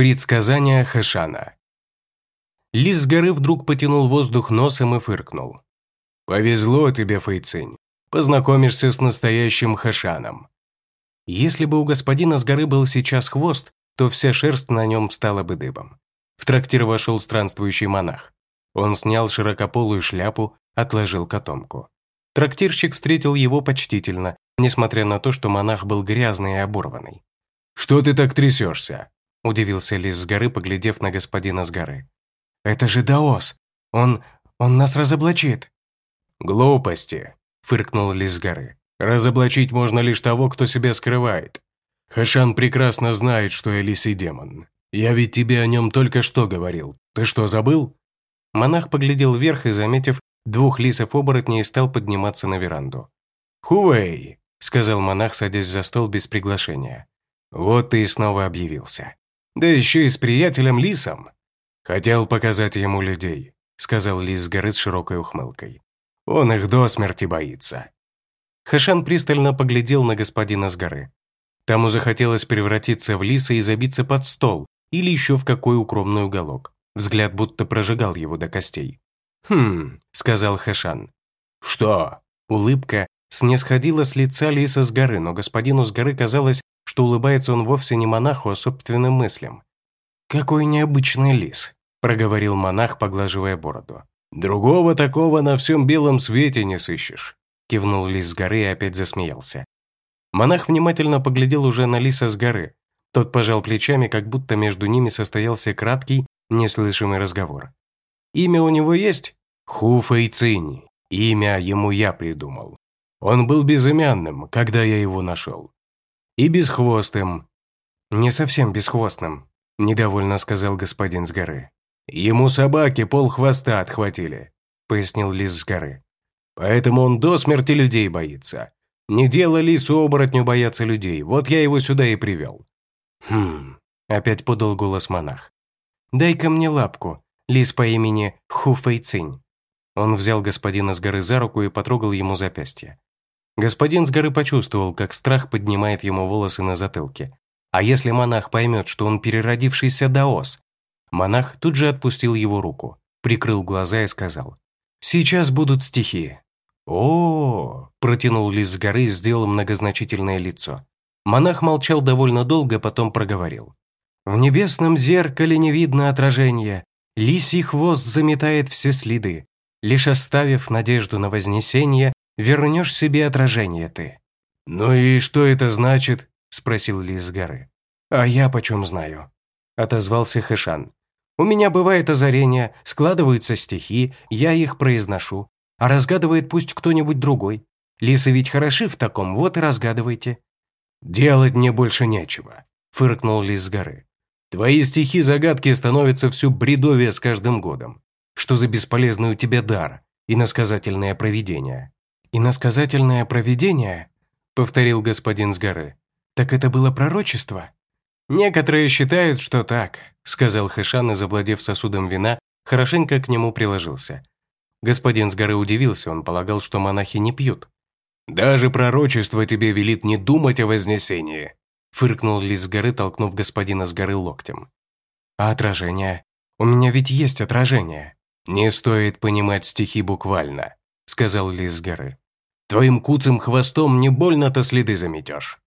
Предсказание Хэшана Лис с горы вдруг потянул воздух носом и фыркнул. «Повезло тебе, Фэйцинь. Познакомишься с настоящим Хэшаном». Если бы у господина с горы был сейчас хвост, то вся шерсть на нем встала бы дыбом. В трактир вошел странствующий монах. Он снял широкополую шляпу, отложил котомку. Трактирщик встретил его почтительно, несмотря на то, что монах был грязный и оборванный. «Что ты так трясешься?» – удивился Лис с горы, поглядев на господина с горы. «Это же Даос! Он... он нас разоблачит!» «Глупости!» – фыркнул Лис с горы. «Разоблачить можно лишь того, кто себя скрывает. Хашан прекрасно знает, что я лисий демон. Я ведь тебе о нем только что говорил. Ты что, забыл?» Монах поглядел вверх и, заметив двух лисов-оборотней, стал подниматься на веранду. «Хувей!» – сказал монах, садясь за стол без приглашения. «Вот ты и снова объявился. Да еще и с приятелем лисом. Хотел показать ему людей», – сказал лис с горы с широкой ухмылкой. «Он их до смерти боится». Хашан пристально поглядел на господина с горы. Тому захотелось превратиться в лиса и забиться под стол или еще в какой укромный уголок. Взгляд будто прожигал его до костей. «Хм», — сказал Хэшан. «Что?» Улыбка снисходила с лица лиса с горы, но господину с горы казалось, что улыбается он вовсе не монаху, а собственным мыслям. «Какой необычный лис», — проговорил монах, поглаживая бороду. «Другого такого на всем белом свете не сыщешь», — кивнул лис с горы и опять засмеялся. Монах внимательно поглядел уже на лиса с горы. Тот пожал плечами, как будто между ними состоялся краткий, неслышимый разговор. «Имя у него есть?» «Ху Фэйцинь. Имя ему я придумал. Он был безымянным, когда я его нашел. И бесхвостым». «Не совсем бесхвостным», – недовольно сказал господин с горы. «Ему собаки пол хвоста отхватили», – пояснил лис с горы. «Поэтому он до смерти людей боится. Не дело лису-оборотню бояться людей, вот я его сюда и привел». «Хм», – опять подал голос монах. «Дай-ка мне лапку, лис по имени Хуфэйцинь». Он взял господина с горы за руку и потрогал ему запястье. Господин с горы почувствовал, как страх поднимает ему волосы на затылке. А если монах поймет, что он переродившийся даос? Монах тут же отпустил его руку, прикрыл глаза и сказал. «Сейчас будут стихи». О, -о, -о протянул лис с горы и сделал многозначительное лицо. Монах молчал довольно долго, потом проговорил. «В небесном зеркале не видно отражения. Лисий хвост заметает все следы. Лишь оставив надежду на вознесение, вернешь себе отражение ты». «Ну и что это значит?» – спросил Лис с горы. «А я почем знаю?» – отозвался Хэшан. «У меня бывает озарение, складываются стихи, я их произношу, а разгадывает пусть кто-нибудь другой. Лисы ведь хороши в таком, вот и разгадывайте». «Делать мне больше нечего», – фыркнул Лис с горы. «Твои стихи-загадки становятся все бредовее с каждым годом. Что за бесполезный у тебя дар и насказательное провидение?» «Иносказательное провидение?» — повторил господин с горы. «Так это было пророчество?» «Некоторые считают, что так», — сказал Хэшан и, завладев сосудом вина, хорошенько к нему приложился. Господин с горы удивился, он полагал, что монахи не пьют. «Даже пророчество тебе велит не думать о вознесении», — фыркнул лис с горы, толкнув господина с горы локтем. «А отражение? У меня ведь есть отражение». «Не стоит понимать стихи буквально», — сказал лис с горы. Твоим куцым хвостом не больно-то следы заметешь.